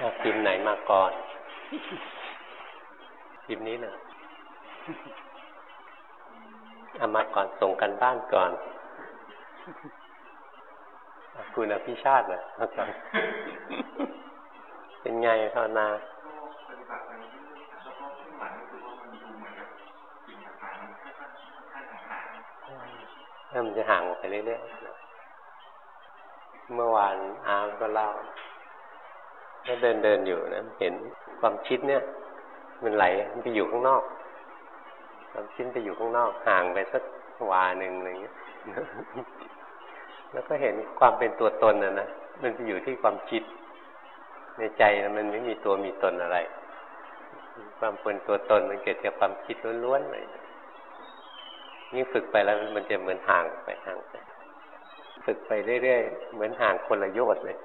เอาพิมพ์ไหนมาก่อนพิมพ์นี้นะเอามาก่อนส่งกันบ้านก่อน คุณอภิชาติเหรอเป็นไงภาวนาเริ่มจะห่างไปเรื่อยๆ เมื่อวานอาร์มก็เล่า ก็เดินเดินอยู่นะเห็นความคิดเนี่ย มันไหลมันไปอยู่ข้างนอก ความคิดไปอยู่ข้างนอกห่างไปสักวาหนึ่งอะไรเงี้ยแล้วก็เห็นความเป็นตัวตนนะนะมันไปอยู่ที่ความคิด ในใจนะมันไม่มีตัวมีตนอะไร ความเป็นตัวตนมันเกิดจากความคิดล้วนๆเลยยิ่ฝึกไปแล้วมันจะเหมือนห่างไปห่างไป ฝึกไปเรื่อยๆเหมือนห่างคนละโยชน์เลย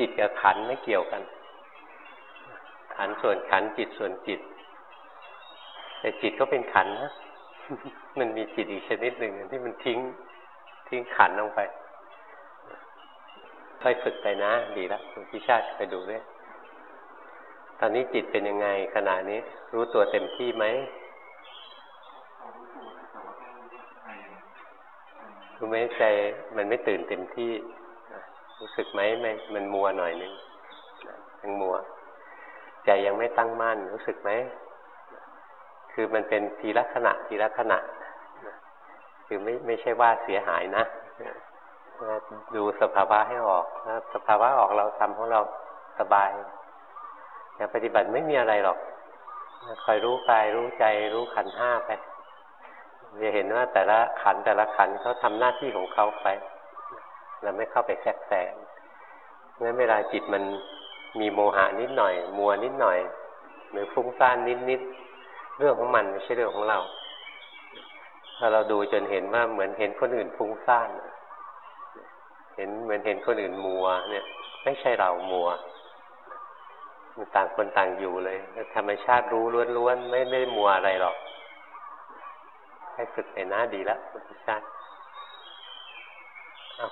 จิตกับขันไม่เกี่ยวกัน ขันส่วนขันจิตส่วนจิต แต่จิตก็เป็นขันนะมันมีจิตอีกชนิดหนึ่งที่มันทิ้งทิ้งขันลงไปค่อยฝึกไปนะ ดีแล้วคุณพิชาติไปดูด้วยตอนนี้จิตเป็นยังไงขณะนี้ รู้ตัวเต็มที่ไหมรู้ไหมใจมันไม่ตื่นเต็มที่ รู้สึกไหมไมมันมัวหน่อยนึงยังมัว ใจยังไม่ตั้งมั่นรู้สึกไหมคือมันเป็นทีละขณะทีละขณะคือไม่ไม่ใช่ว่าเสียหายนะดูสภาวะให้ออกถ้าสภาวะออกเราทำของเราสบายอย่างปฏิบัติไม่มีอะไรหรอกคอยรู้กายรู้ใจรู้ขันห้าไปจะเห็นว่าแต่ละขันแต่ละขันเขาทำหน้าที่ของเขาไป เราไม่เข้าไปแทรกแซงงั้นเวลาจิตมันมีโมหะนิดหน่อย มัวนิดหน่อย หรือฟุ้งซ่านนิดนิดเรื่องของมันไม่ใช่เรื่องของเรา ถ้าเราดูจนเห็นว่าเหมือนเห็นคนอื่นฟุ้งซ่านเห็นเหมือนเห็นคนอื่นมัว เนี่ย ไม่ใช่เรามัวมันต่างคนต่างอยู่เลยธรรมชาติรู้ล้วนๆไม่ได้มัวอะไรหรอก ให้ฝึกไปนะดีแล้วธรรมชาติ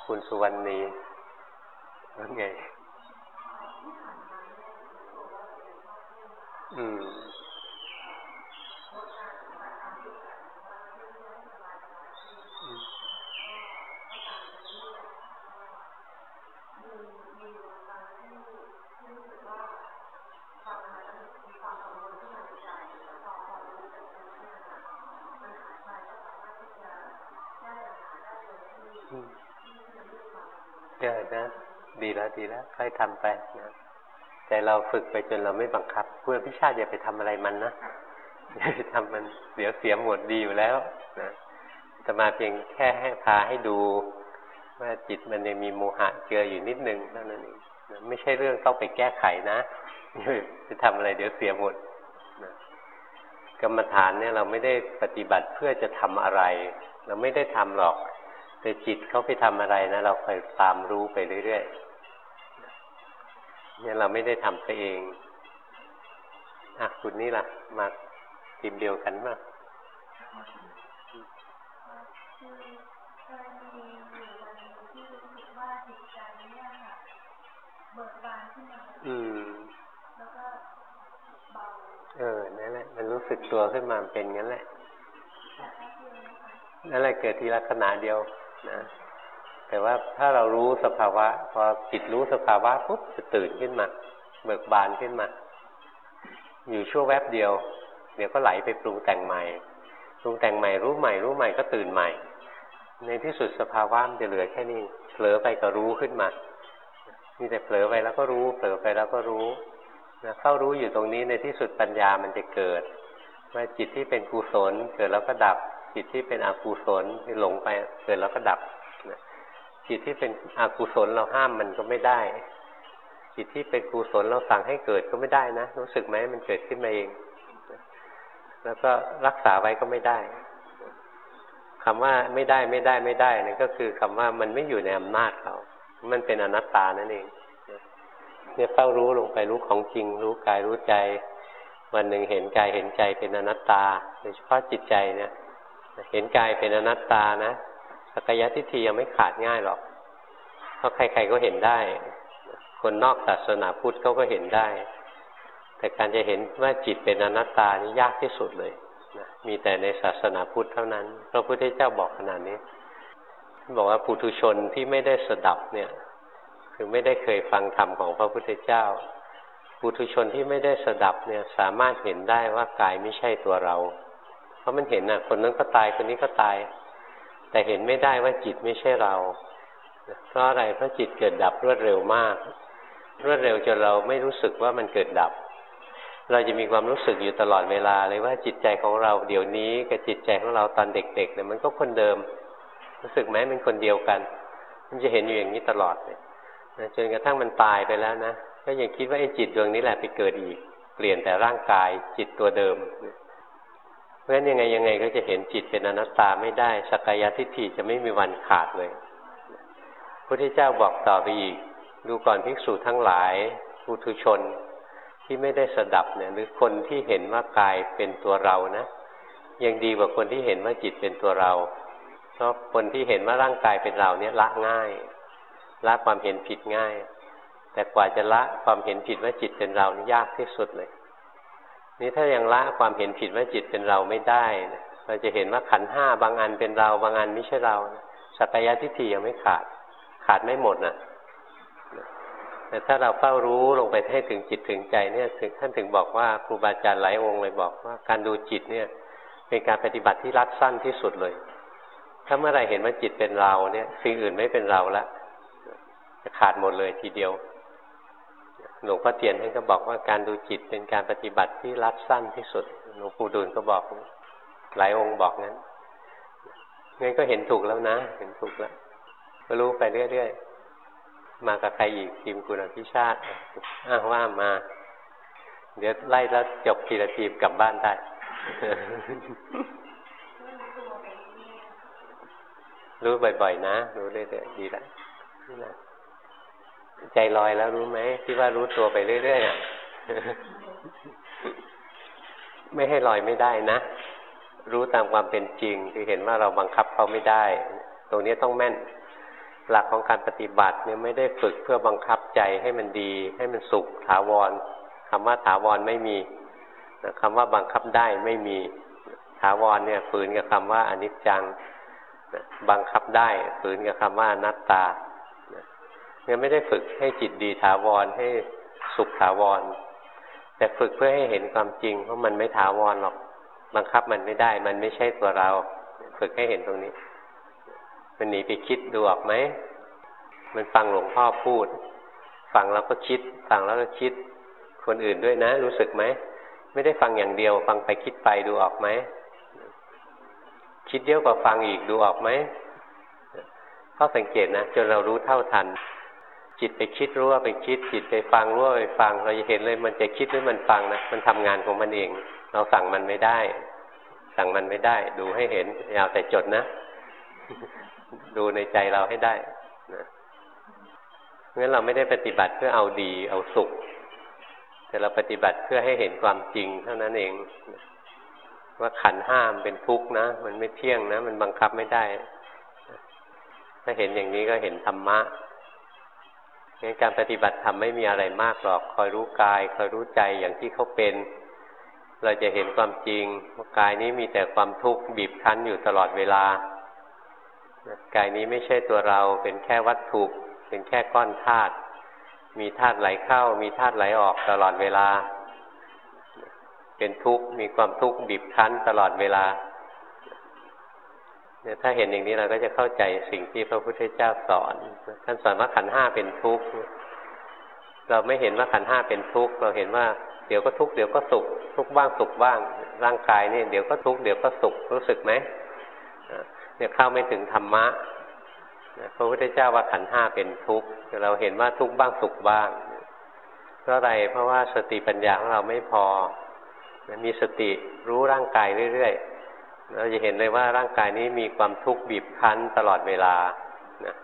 คุณสุวรรณีว่าไง อืม เออนะ ดีแล้วดีแล้วค่อยทำไปนะแต่เราฝึกไปจนเราไม่บังคับเพื่อพิชาติอย่าไปทำอะไรมันนะอย่าไปทำมันเดี๋ยวเสียหมดดีอยู่แล้วนะจะมาเพียงแค่ให้พาให้ดู ว่าจิตมันยังมีโมหะเจืออยู่นิดนึงเท่านั้นเองไม่ใช่เรื่องต้องไปแก้ไขนะจะทำอะไรเดี๋ยวเสียหมดนะกรรมฐานเนี่ยเราไม่ได้ปฏิบัติเพื่อจะทำอะไร เราไม่ได้ทำหรอก แต่จิตเขาไปทำอะไรนะเราคอยตามรู้ไปเรื่อยๆเนี่ยเราไม่ได้ทำไปเองอะคุณนี่ล่ะ มาทีมเดียวกันมาอืมเออ นั่นแหละ มันรู้สึกตัวขึ้นมาเป็นงั้นแหละ นั่นแหละเกิดทีละขณะเดียว นะแต่ว่าถ้าเรารู้สภาวะ พอจิตรู้สภาวะปุ๊บจะตื่นขึ้นมา เบิกบานขึ้นมา อยู่ชั่วแวบเดียว เดี๋ยวก็ไหลไปปรุงแต่งใหม่ปรุงแต่งใหม่รู้ใหม่รู้ใหม่ก็ตื่นใหม่ ในที่สุดสภาวะมันจะเหลือแค่นี้เผลอไปก็รู้ขึ้นมามีแต่เผลอไปแล้วก็รู้เผลอไปแล้วก็รู้นะเข้ารู้อยู่ตรงนี้ในที่สุดปัญญามันจะเกิดว่าจิตที่เป็นกุศลเกิดแล้วก็ดับ จิตที่เป็นอกุศลที่หลงไปเกิดแล้วก็ดับจิตที่เป็นอกุศลเราห้ามมันก็ไม่ได้ จิตที่เป็นกุศลเราสั่งให้เกิดก็ไม่ได้นะรู้สึกไหมมันเกิดขึ้นมาเอง แล้วก็รักษาไว้ก็ไม่ได้คำว่าไม่ได้ไม่ได้ไม่ได้นั่นก็คือคำว่ามันไม่อยู่ในอำนาจเขามันเป็นอนัตตานั่นเองเนี่ยเฝ้ารู้ลงไปรู้ของจริง รู้กายรู้ใจ วันหนึ่งเห็นกายเห็นใจเป็นอนัตตาโดยเฉพาะจิตใจเนี่ย เห็นกายเป็นอนัตตานะสักยะทิฏฐิยังไม่ขาดง่ายหรอกเพราะใครๆก็เห็นได้ คนนอกศาสนาพุทธเขาก็เห็นได้ แต่การจะเห็นว่าจิตเป็นอนัตตานี่ยากที่สุดเลยนะมีแต่ในศาสนาพุทธเท่านั้น พระพุทธเจ้าบอกขนาดนี้บอกว่าปุถุชนที่ไม่ได้สดับเนี่ย คือไม่ได้เคยฟังธรรมของพระพุทธเจ้าปุถุชนที่ไม่ได้สดับเนี่ยสามารถเห็นได้ว่ากายไม่ใช่ตัวเรา ราะมันเห็นน่ะ คนนั้นก็ตายคนนี้ก็ตาย แต่เห็นไม่ได้ว่าจิตไม่ใช่เรา เพราะอะไรเพราะจิตเกิดดับรวดเร็วมาก รวดเร็วจนเราไม่รู้สึกว่ามันเกิดดับ เราจะมีความรู้สึกอยู่ตลอดเวลาเลยว่าจิตใจของเราเดี๋ยวนี้กับจิตใจของเราตอนเด็กๆเนี่ยมันก็คนเดิม รู้สึกไหมเป็นคนเดียวกัน มันจะเห็นอยู่อย่างนี้ตลอดเลยจนกระทั่งมันตายไปแล้วนะก็ยังคิดว่าไอ้จิตดวงนี้แหละไปเกิดอีก เปลี่ยนแต่ร่างกายจิตตัวเดิมเราะฉะนั้นยังไงยังไงก็จะเห็นจิตเป็นอนัตตาไม่ได้สักกายทิฏฐิจะไม่มีวันขาดเลยพระพุทธเจ้าบอกต่อไปอีก ดูก่อนภิกษุทั้งหลายปุถุชนที่ไม่ได้สดับเนี่ยหรือคนที่เห็นว่ากายเป็นตัวเรานะ ยังดีกว่าคนที่เห็นว่าจิตเป็นตัวเรา เพราะคนที่เห็นว่าร่างกายเป็นเราเนี่ยละง่าย ละความเห็นผิดง่าย แต่กว่าจะละความเห็นผิดว่าจิตเป็นเรานี่ยากที่สุดเลย นี่ถ้ายังละความเห็นผิดว่าจิตเป็นเราไม่ได้เราจะเห็นว่าขันห้าบางอันเป็นเราบางอันไม่ใช่เราสักยะทิฏฐิยังไม่ขาด ขาดไม่หมดนะแต่ถ้าเราเฝ้ารู้ลงไปให้ถึงจิตถึงใจเนี่ยท่านถึงบอกว่าครูบาอาจารย์หลายองค์เลยบอกว่าการดูจิตเนี่ย เป็นการปฏิบัติที่รัดสั้นที่สุดเลย ถ้าเมื่อไรเห็นว่าจิตเป็นเราเนี่ย สิ่งอื่นไม่เป็นเราละจะขาดหมดเลยทีเดียว หลวงพ่อเตียนท่านก็บอกว่าการดูจิตเป็นการปฏิบัติที่รัดสั้นที่สุด หลวงปู่ดูลก็บอก หลายองค์บอกงั้นงั้นก็เห็นถูกแล้วนะ เห็นถูกแล้วก็รู้ไปเรื่อยๆ มากับใครอีกทีมคุณอภิชาติอ้าว่ามา เดี๋ยวไล่แล้วจบทีละทีมกลับบ้านได้รู้บ่อยๆ นะ รู้เรื่อยๆดีแล้ว ใจลอยแล้วรู้ไหมที่ว่ารู้ตัวไปเรื่อยๆอะไม่ให้ลอยไม่ได้นะรู้ตามความเป็นจริง คือเห็นว่าเราบังคับเขาไม่ได้ ตรงนี้ต้องแม่น หลักของการปฏิบัติเนี่ยไม่ได้ฝึกเพื่อบังคับใจให้มันดี ให้มันสุขถาวรคำว่าถาวรไม่มีคำว่าบังคับได้ไม่มีถาวรเนี่ยฝืนกับคำว่าอนิจจังบังคับได้ฝืนกับคำว่าอนัตตา เนี่ยไม่ได้ฝึกให้จิตดีถาวรให้สุขถาวร แต่ฝึกเพื่อให้เห็นความจริงเพราะมันไม่ถาวรหรอก บังคับมันไม่ได้ มันไม่ใช่ตัวเรา ฝึกให้เห็นตรงนี้ มันหนีไปคิดดูออกไหม มันฟังหลวงพ่อพูด ฟังแล้วก็คิด ฟังแล้วก็คิด คนอื่นด้วยนะ รู้สึกไหม ไม่ได้ฟังอย่างเดียว ฟังไปคิดไปดูออกไหม คิดเยอะกว่าฟังอีกดูออกไหมข้อสังเกตนะจนเรารู้เท่าทัน จิตไปคิดรู้ว่าไปคิด จิตไปฟังรู้ว่าไปฟัง เราจะเห็นเลยมันจะคิดหรือมันฟังนะมันทำงานของมันเอง เราสั่งมันไม่ได้ สั่งมันไม่ได้ ดูให้เห็นอย่าแต่จดนะ ดูในใจเราให้ได้นะงั้นเราไม่ได้ปฏิบัติเพื่อเอาดีเอาสุข แต่เราปฏิบัติเพื่อให้เห็นความจริงเท่านั้นเอง ว่าขันห้ามเป็นทุกข์นะ มันไม่เที่ยงนะ มันบังคับไม่ได้ ถ้าเห็นอย่างนี้ก็เห็นธรรมะ งั้นการปฏิบัติธรรมไม่มีอะไรมากหรอก คอยรู้กาย คอยรู้ใจอย่างที่เขาเป็น เราจะเห็นความจริงว่ากายนี้มีแต่ความทุกข์บีบคั้นอยู่ตลอดเวลากายนี้ไม่ใช่ตัวเราเป็นแค่วัตถุเป็นแค่ก้อนธาตุมีธาตุไหลเข้า มีธาตุไหลออกตลอดเวลา เป็นทุกข์มีความทุกข์บีบคั้นตลอดเวลา เนี่ยถ้าเห็นอย่างนี้เราก็จะเข้าใจสิ่งที่พระพุทธเจ้าสอนท่านสอนว่าขันห้าเป็นทุกข์เราไม่เห็นว่าขันห้าเป็นทุกข์เราเห็นว่าเดี๋ยวก็ทุกข์เดี๋ยวก็สุข ทุกข์บ้างสุขบ้าง ร่างกายนี่เดี๋ยวก็ทุกข์เดี๋ยวก็สุขรู้สึกไหมเนี่ยเข้าไม่ถึงธรรมะพระพุทธเจ้าว่าขันห้าเป็นทุกข์เราเห็นว่าทุกข์บ้างสุขบ้างเพราะอะไรเพราะว่าสติปัญญาของเราไม่พอมีสติรู้ร่างกายเรื่อย เราจะเห็นเลยว่าร่างกายนี้มีความทุกข์บีบคั้นตลอดเวลานะ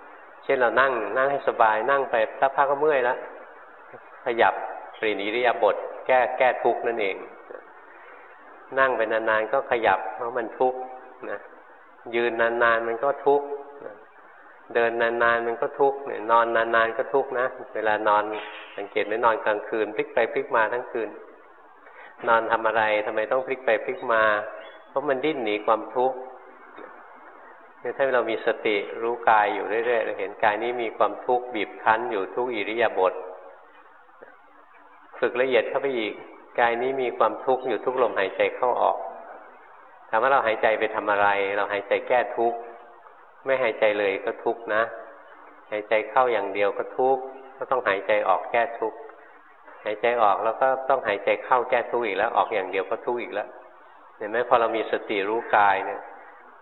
เช่นเรานั่งนั่งให้สบายนั่งไปสักพักก็เมื่อยแล้วขยับปรีนิริยาบท แก้แก้ทุกข์นั่นเอง นั่งไปนานๆก็ขยับเพราะมันทุกข์นะยืนนานๆมันก็ทุกข์เดินนานๆมันก็ทุกข์นอนนานๆก็ทุกข์นะ เวลานอนสังเกตไหมนอนกลางคืนพลิกไปพลิกมาทั้งคืน นอนทำอะไรทำไมต้องพลิกไปพลิกมา เพราะมันดิ้นหนีความทุกข์ถ้าเรามีสติรู้กายอยู่เรื่อยๆเราเห็นกายนี้มีความทุกข์บีบคั้นอยู่ทุกอิริยาบถฝึกละเอียดเข้าไปอีกกายนี้มีความทุกข์อยู่ทุกลมหายใจเข้าออกถามว่าเราหายใจไปทำอะไร เราหายใจแก้ทุกข์ไม่หายใจเลยก็ทุกข์นะ หายใจเข้าอย่างเดียวก็ทุกข์ก็ต้องหายใจออกแก้ทุกข์หายใจออกแล้วก็ต้องหายใจเข้าแก้ทุกข์อีกแล้ว ออกอย่างเดียวก็ทุกข์อีกแล้ว เห็นไหมพอเรามีสติรู้กายเนี่ย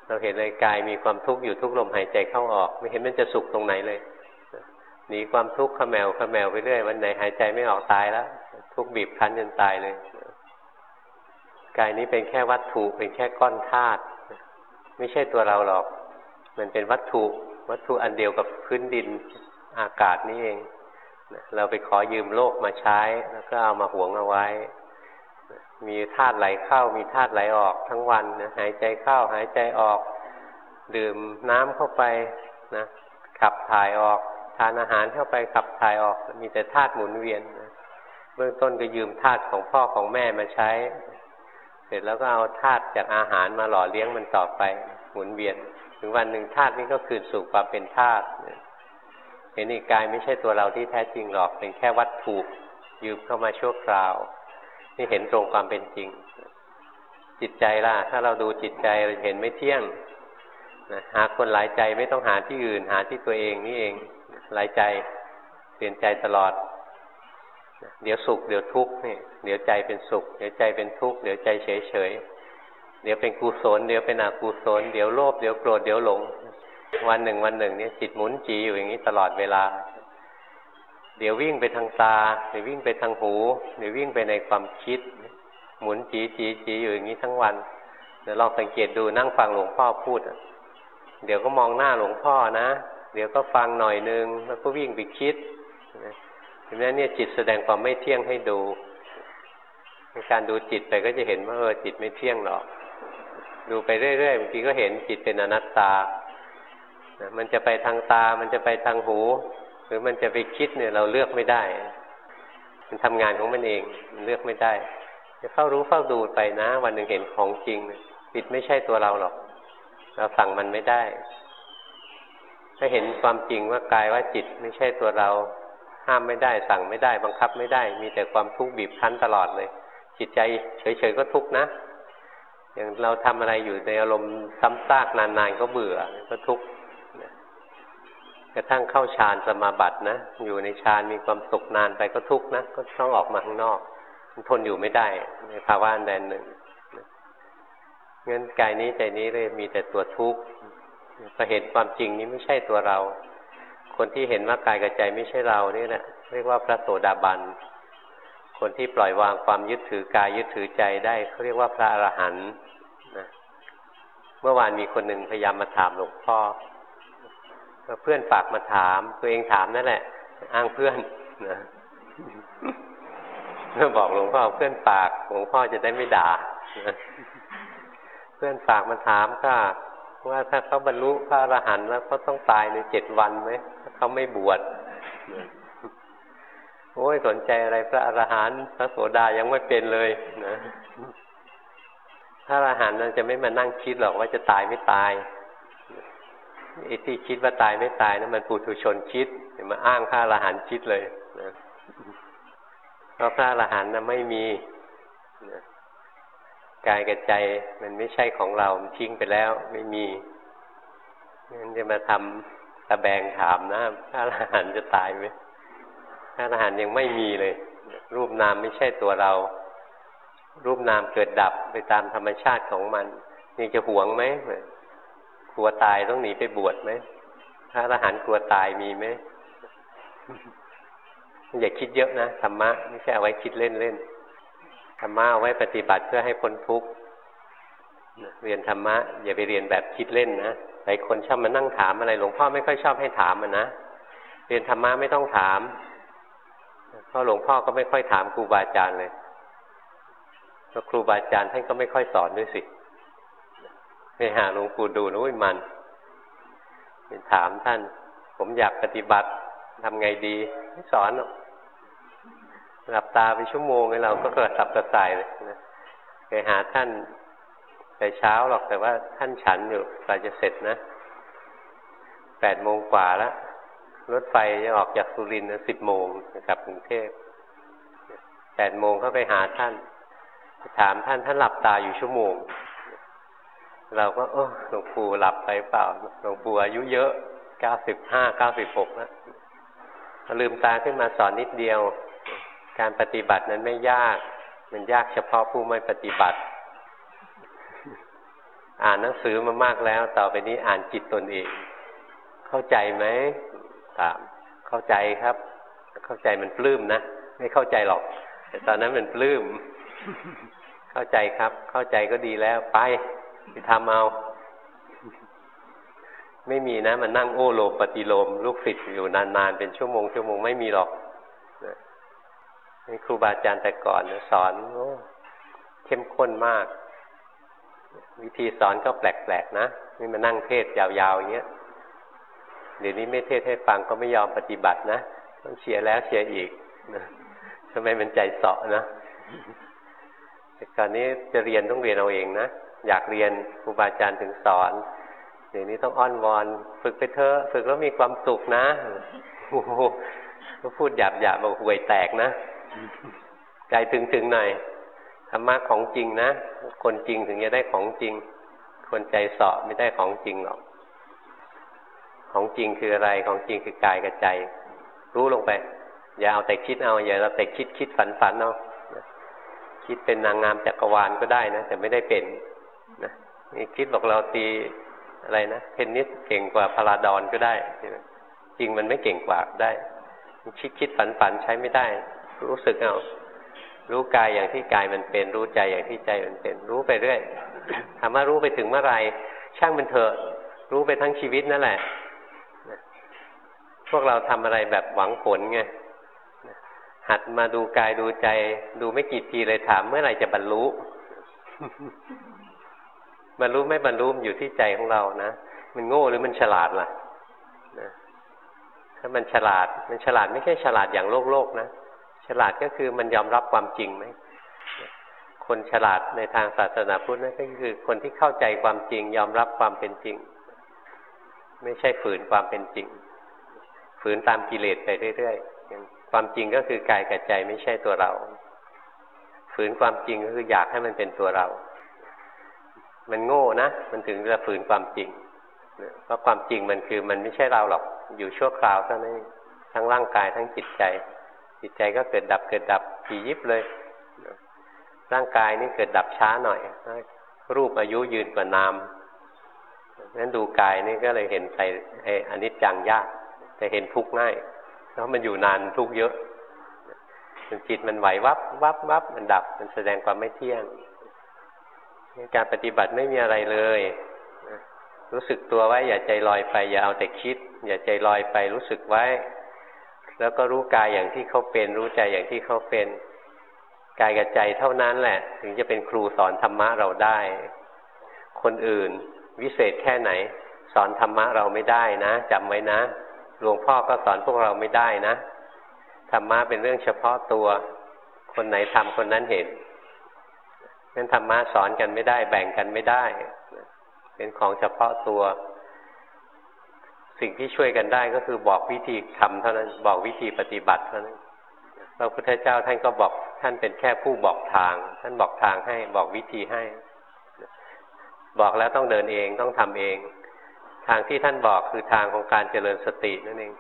เราเห็นเลยกายมีความทุกข์อยู่ทุกลมหายใจเข้าออก ไม่เห็นมันจะสุขตรงไหนเลยหนีความทุกข์ขมแมวขมแมวไปเรื่อยวันไหนหายใจไม่ออกตายแล้ว ทุกบีบคั้นจนตายเลยกายนี้เป็นแค่วัตถุเป็นแค่ก้อนธาตุไม่ใช่ตัวเราหรอก มันเป็นวัตถุวัตถุอันเดียวกับพื้นดินอากาศนี่เอง เราไปขอยืมโลกมาใช้ แล้วก็เอามาหวงเอาไว้ มีธาตุไหลเข้า มีธาตุไหลออกทั้งวันนะหายใจเข้าหายใจออก ดื่มน้ำเข้าไปนะขับถ่ายออก ทานอาหารเข้าไปขับถ่ายออก มีแต่ธาตุหมุนเวียนนะเบื้องต้นก็ยืมธาตุของพ่อของแม่มาใช้ เสร็จแล้วก็เอาธาตุจากอาหารมาหล่อเลี้ยงมันต่อไปหมุนเวียน ถึงวันหนึ่งธาตุนี้ก็คืนสู่ความเป็นธาตุเห็นอีกกายไม่ใช่ตัวเราที่แท้จริงหรอกเป็นแค่วัตถุยืมเข้ามาชั่วคราว นี่เห็นตรงความเป็นจริง จิตใจล่ะ ถ้าเราดูจิตใจเราเห็นไม่เที่ยงนะหาคนหลายใจไม่ต้องหาที่อื่น หาที่ตัวเองนี่เองหลายใจเปลี่ยนใจตลอด เดี๋ยวสุข เดี๋ยวทุกข์นี่เดี๋ยวใจเป็นสุข เดี๋ยวใจเป็นทุกข์เดี๋ยวใจเฉยเฉยเดี๋ยวเป็นกุศลเดี๋ยวเป็นอกุศลเดี๋ยวโลภเดี๋ยวโกรธเดี๋ยวหลง วันหนึ่งวันหนึ่งเนี่ยจิตหมุนจีอยู่อย่างนี้ตลอดเวลา เดี๋ยววิ่งไปทางตา เดี๋ยววิ่งไปทางหู เดี๋ยววิ่งไปในความคิด หมุนจีจีจีอยู่อย่างนี้ทั้งวัน เดี๋ยวลองสังเกตดูนั่งฟังหลวงพ่อพูดเดี๋ยวก็มองหน้าหลวงพ่อนะ เดี๋ยวก็ฟังหน่อยนึง แล้วก็วิ่งไปคิดเห็นไหมเนี่ยจิตแสดงความไม่เที่ยงให้ดูในการดูจิตไปก็จะเห็นว่าเออจิตไม่เที่ยงหรอก ดูไปเรื่อยๆบางทีก็เห็นจิตเป็นอนัตตา มันจะไปทางตา มันจะไปทางหู หรือมันจะไปคิดเนี่ยเราเลือกไม่ได้ มันทำงานของมันเอง มันเลือกไม่ได้จะเฝ้ารู้เฝ้าดูไปนะ วันหนึ่งเห็นของจริงจิตไม่ใช่ตัวเราหรอก เราสั่งมันไม่ได้ ถ้าเห็นความจริงว่ากายว่าจิตไม่ใช่ตัวเรา ห้ามไม่ได้ สั่งไม่ได้ บังคับไม่ได้ มีแต่ความทุกข์บีบคั้นตลอดเลย จิตใจเฉยๆก็ทุกข์นะอย่างเราทำอะไรอยู่ในอารมณ์ซ้ำซากนานๆก็เบื่อก็ทุกข์ กระทั่งเข้าฌานสมาบัตินะ อยู่ในฌานมีความสุขนานไปก็ทุกข์นะ ก็ต้องออกมาข้างนอก มันทนอยู่ไม่ได้ในภาวะอันหนึ่งงั้นกายนี้ใจนี้เลยมีแต่ตัวทุกข์พอเห็นความจริงนี้ไม่ใช่ตัวเรา คนที่เห็นว่ากายกับใจไม่ใช่เรานี่แหละเรียกว่าพระโสดาบัน คนที่ปล่อยวางความยึดถือกายยึดถือใจได้เขาเรียกว่าพระอรหันต์นะเมื่อวานมีคนหนึ่งพยายามมาถามหลวงพ่อ เพื่อนฝากมาถาม ตัวเองถามนั่นแหละ อ้างเพื่อนนะเพื่อบอกหลวงพ่อเพื่อนฝากหลวงพ่อจะได้ไม่ด่าเพื่อนฝากมาถามก็ว่าถ้าเขาบรรลุพระอรหันต์แล้วเขาต้องตายในเจ็ดวันไหมถ้าเขาไม่บวชโอ้ยสนใจอะไรพระอรหันต์พระโสดายังไม่เป็นเลยนะพระอรหันต์จะไม่มานั่งคิดหรอกว่าจะตายไม่ตาย ไอ้ที่คิดว่าตายไม่ตายนะั้นมันปุถุชนคิดมาอ้างพระอรหันต์คิดเลยนะเพราะพระอรหันต์นะไม่มีนะกายกับใจมันไม่ใช่ของเราทิ้งไปแล้ว ไม่มีงั้นจะมาทำตะแบงถามนะพระอรหันต์จะตายไหมพระอรหันต์ยังไม่มีเลย รูปนามไม่ใช่ตัวเรา รูปนามเกิดดับไปตามธรรมชาติของมันยังจะหวงไหม กลัวตายต้องหนีไปบวชไหมพระอรหันต์กลัวตายมีไหมอย่าคิดเยอะนะธรรมะไม่ใช่เอาไว้คิดเล่นๆธรรมะเอาไว้ปฏิบัติเพื่อให้พ้นทุกข์เรียนธรรมะ อย่าไปเรียนแบบคิดเล่นนะหลายคนชอบมานั่งถามอะไรหลวงพ่อไม่ค่อยชอบให้ถามมันนะเรียนธรรมะไม่ต้องถามเพราะหลวงพ่อก็ไม่ค่อยถามครูบาอาจารย์เลยเพราะครูบาอาจารย์ท่านก็ไม่ค่อยสอนด้วยสิ หาหลวงปู่ดูนุ้ยมันไปถามท่าน ผมอยากปฏิบัติทำไงดีไม่สอนหรอกหลับตาไปชั่วโมงเราก็กระสับกระส่ายเลยนะเคยหาท่านแต่เช้าหรอกแต่ว่าท่านฉันอยู่กว่าจะเสร็จนะแปดโมงกว่าแล้วรถไฟจะออกจากสุรินทร์สิบโมงกลับกรุงเทพแปดโมงเข้าไปหาท่าน ถามท่านท่านหลับตาอยู่ชั่วโมง เราก็เออหลวงปู่หลับไปเปล่าหลวงปู่อายุเยอะเก้าสิบห้าเก้าสิบหกแล้วลืมตาขึ้นมาสอนนิดเดียว การปฏิบัตินั้นไม่ยาก มันยากเฉพาะผู้ไม่ปฏิบัติ อ่านหนังสือมามากแล้ว ต่อไปนี้อ่านจิตตนเอง เข้าใจไหมถามเข้าใจครับ เข้าใจมันปลื้มนะไม่เข้าใจหรอก แต่ตอนนั้นมันปลื้ม เข้าใจครับ เข้าใจก็ดีแล้วไป ไปทำเอา ไม่มีนะ มันนั่งโอ้โลปฏิโลม ลูกศิษย์อยู่นานๆ เป็นชั่วโมงชั่วโมงไม่มีหรอกนี่ครูบาอาจารย์แต่ก่อนสอนโอ้เข้มข้นมาก วิธีสอนก็แปลกๆนะนี่มานั่งเทศยาวๆอย่างเงี้ยเดี๋ยวนี้ไม่เทศให้ฟังก็ไม่ยอมปฏิบัตินะต้องเชียร์แล้วเชียร์อีกทำไมมันใจเสาะนะแต่ก่อนนี้จะเรียนต้องเรียนเอาเองนะ อยากเรียนครูบาอาจารย์ถึงสอนเดี๋ยวนี้ต้องอ้อนวอน ฝึกไปเถอะฝึกแล้วมีความสุขนะโอ้โหพูดหยาบหยาบบอกห่วยแตกนะใจถึงถึงหน่อยธรรมะของจริงนะ คนจริงถึงจะได้ของจริง คนใจเสาะไม่ได้ของจริงหรอก ของจริงคืออะไรของจริงคือกายกับใจ รู้ลงไป อย่าเอาแต่คิดเอาอย่าเอาแต่คิดคิดฝันฝันเอาคิดเป็นนางงามจักรวาลก็ได้นะแต่ไม่ได้เป็น คิดบอกเราตีอะไรนะเทนนิสเก่งกว่าพาราดอนก็ได้ จริงมันไม่เก่งกว่าได้คิดคิดฝันฝันใช้ไม่ได้ รู้สึกเอา รู้กายอย่างที่กายมันเป็น รู้ใจอย่างที่ใจมันเป็น รู้ไปเรื่อยถามว่ารู้ไปถึงเมื่อไหร่ช่างมันเถอะรู้ไปทั้งชีวิตนั่นแหละพวกเราทำอะไรแบบหวังผลไงหัดมาดูกายดูใจ ดูไม่กี่ทีเลยถาม เมื่อไหร่จะบรรลุ บรรลุไม่บรรลุอยู่ที่ใจของเรานะมันโง่หรือมันฉลาดล่ะนะถ้ามันฉลาดมันฉลาดไม่ใช่ฉลาดอย่างโลกโลกนะฉลาดก็คือมันยอมรับความจริงไหมคนฉลาดในทางศาสนาพุทธนั่นก็คือคนที่เข้าใจความจริง ยอมรับความเป็นจริง ไม่ใช่ฝืนความเป็นจริง ฝืนตามกิเลสไปเรื่อยๆความจริงก็คือกายกับใจไม่ใช่ตัวเรา ฝืนความจริงก็คืออยากให้มันเป็นตัวเรา มันโง่นะ มันถึงจะฝืนความจริง เพราะความจริงมันคือมันไม่ใช่เราหรอก อยู่ชั่วคราวเท่านั้นทั้งร่างกายทั้งจิตใจ จิตใจก็เกิดดับเกิดดับผียิบเลย ร่างกายนี่เกิดดับช้าหน่อย รูปอายุยืนกว่านามนั้นดูกายนี่ก็เลยเห็นใส่ไอ้อนิจจังยาก แต่เห็นทุกข์ง่ายเพราะมันอยู่นานทุกข์เยอะมันจิตมันไหววับวับวับมันดับ มันแสดงความไม่เที่ยง การปฏิบัติไม่มีอะไรเลย รู้สึกตัวไว้ อย่าใจลอยไป อย่าเอาแต่คิด อย่าใจลอยไปรู้สึกไว้ แล้วก็รู้กายอย่างที่เขาเป็น รู้ใจอย่างที่เขาเป็นกายกับใจเท่านั้นแหละ ถึงจะเป็นครูสอนธรรมะเราได้ คนอื่น วิเศษแค่ไหน สอนธรรมะเราไม่ได้นะจำไว้นะหลวงพ่อก็สอนพวกเราไม่ได้นะธรรมะเป็นเรื่องเฉพาะตัว คนไหนทำคนนั้นเห็น นั้นธรรมะสอนกันไม่ได้ แบ่งกันไม่ได้ เป็นของเฉพาะตัว สิ่งที่ช่วยกันได้ก็คือบอกวิธีทำเท่านั้น บอกวิธีปฏิบัติเท่านั้นพระพุทธเจ้าท่านก็บอกท่านเป็นแค่ผู้บอกทาง ท่านบอกทางให้บอกวิธีให้ บอกแล้วต้องเดินเองต้องทำเอง ทางที่ท่านบอกคือทางของการเจริญสตินั่นเอง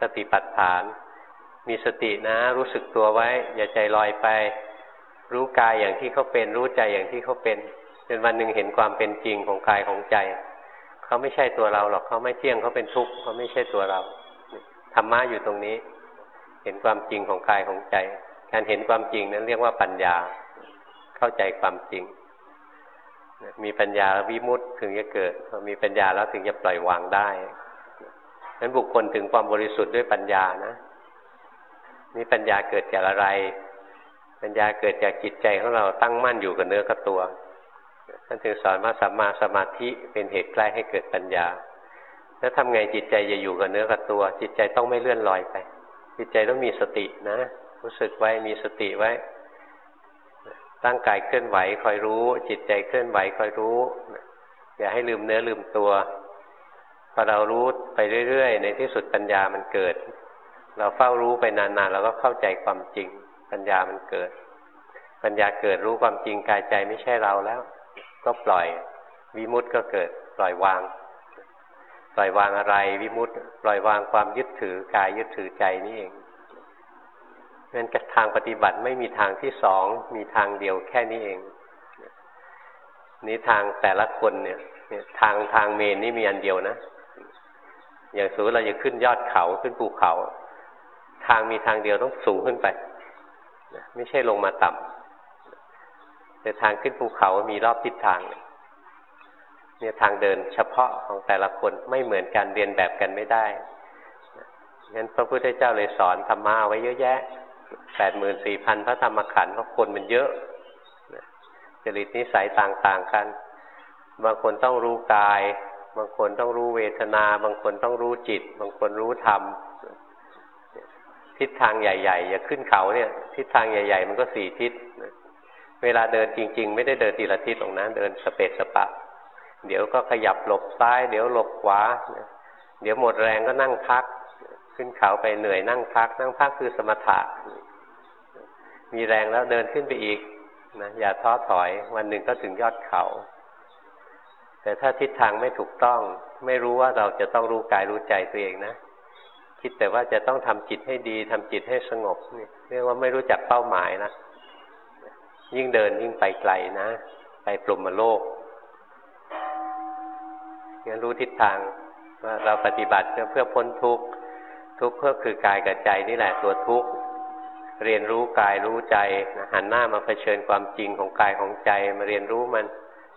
สติปัฏฐาน มีสตินะ รู้สึกตัวไว้ อย่าใจลอยไป รู้กายอย่างที่เขาเป็นรู้ใจอย่างที่เขาเป็นเป็นวันหนึ่งเห็นความเป็นจริงของกายของใจเขาไม่ใช่ตัวเราหรอกเขาไม่เที่ยงเขาเป็นทุกข์เขาไม่ใช่ตัวเราธรรมะอยู่ตรงนี้ เห็นความจริงของกายของใจ การเห็นความจริงนั้นเรียกว่าปัญญา เข้าใจความจริง มีปัญญาวิมุตต์ถึงจะเกิดพอมีปัญญาแล้วถึงจะปล่อยวางได้นั้นบุคคลถึงความบริสุทธิ์ด้วยปัญญานะนี่ปัญญาเกิดจากอะไร ปัญญาเกิดจากจิตใจของเราตั้งมั่นอยู่กับเนื้อกับตัวท่านถึงสอนว่าสัมมาสมาธิเป็นเหตุใกล้ให้เกิดปัญญา แล้วทำไงจิตใจจะอยู่กับเนื้อกับตัว จิตใจต้องไม่เลื่อนลอยไป จิตใจต้องมีสตินะ รู้สึกไว้มีสติไว้ ตั้งกายเคลื่อนไหวคอยรู้ จิตใจเคลื่อนไหวคอยรู้ อย่าให้ลืมเนื้อลืมตัวพอเรารู้ไปเรื่อยๆ ในที่สุดปัญญามันเกิด เราเฝ้ารู้ไปนานๆเราก็เข้าใจความจริง ปัญญามันเกิด ปัญญาเกิดรู้ความจริงกายใจไม่ใช่เราแล้ว ก็ปล่อยวิมุตต์ก็เกิดปล่อยวาง ปล่อยวางอะไรวิมุตต์ปล่อยวางความยึดถือกายยึดถือใจนี่เองงั้นทางปฏิบัติไม่มีทางที่สองมีทางเดียวแค่นี้เองนี้ทางแต่ละคนเนี่ยทางทางเมนนี่มีอันเดียวนะ อย่างสมมติเราจะขึ้นยอดเขาขึ้นภูเขา ทางมีทางเดียวต้องสูงขึ้นไป ไม่ใช่ลงมาต่ำแต่ทางขึ้นภูเขามีรอบทิศทางเนี่ยทางเดินเฉพาะของแต่ละคนไม่เหมือนกันเรียนแบบกันไม่ได้งั้นพระพุทธเจ้าเลยสอนธรรมะไว้เยอะแยะแปดหมื่นสี่พันพระธรรมขันธ์เพราะคนมันเยอะจริตนิสัยต่างๆกัน บางคนต้องรู้กาย บางคนต้องรู้เวทนา บางคนต้องรู้จิต บางคนรู้ธรรม ทิศทางใหญ่ๆอย่าขึ้นเขาเนี่ย ทิศทางใหญ่ ๆ มันก็สี่ทิศเวลาเดินจริง ๆ ไม่ได้เดินทีละทิศตรงนั้นเดินสเปสสปะ เดี๋ยวก็ขยับหลบซ้าย เดี๋ยวหลบขวา เดี๋ยวหมดแรงก็นั่งพัก ขึ้นเขาไปเหนื่อยนั่งพัก นั่งพักคือสมถะ มีแรงแล้วเดินขึ้นไปอีกนะอย่าท้อถอย วันหนึ่งก็ถึงยอดเขา แต่ถ้าทิศทางไม่ถูกต้อง ไม่รู้ว่าเราจะต้องรู้กายรู้ใจตัวเองนะ คิดแต่ว่าจะต้องทำจิตให้ดีทำจิตให้สงบนี่เรียกว่าไม่รู้จักเป้าหมายนะยิ่งเดินยิ่งไปไกลนะ ไปปลุมมาโลกงั้นรู้ทิศทางว่าเราปฏิบัติเพื่อพ้นทุกข์ทุกข์ก็คือกายกับใจนี่แหละตัวทุกข์เรียนรู้กายรู้ใจนะหันหน้ามาเผชิญความจริงของกายของใจมาเรียนรู้มัน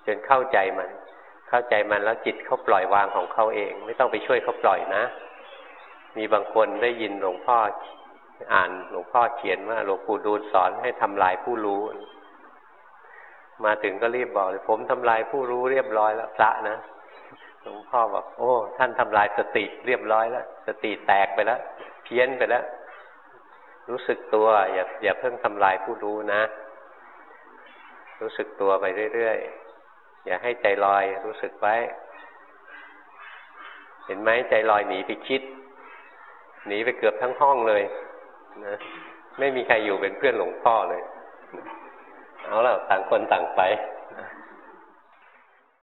จนเข้าใจมัน เข้าใจมันแล้วจิตเขาปล่อยวางของเขาเอง ไม่ต้องไปช่วยเขาปล่อยนะ มีบางคนได้ยินหลวงพ่ออ่านหลวงพ่อเขียนว่าหลวงปู่ดูลสอนให้ทำลายผู้รู้ มาถึงก็รีบบอกเลยผมทำลายผู้รู้เรียบร้อยแล้วพระนะหลวงพ่อบอกโอ้ ท่านทำลายสติเรียบร้อยแล้วสติแตกไปแล้วเพี้ยนไปแล้ว รู้สึกตัว อย่าอย่าเพิ่งทำลายผู้รู้นะ รู้สึกตัวไปเรื่อยๆอย่าให้ใจลอย รู้สึกไว้ เห็นไหมใจลอยหนีไปคิด หนีไปเกือบทั้งห้องเลยนะไม่มีใครอยู่เป็นเพื่อนหลวงพ่อเลย เอาล่ะต่างคนต่างไป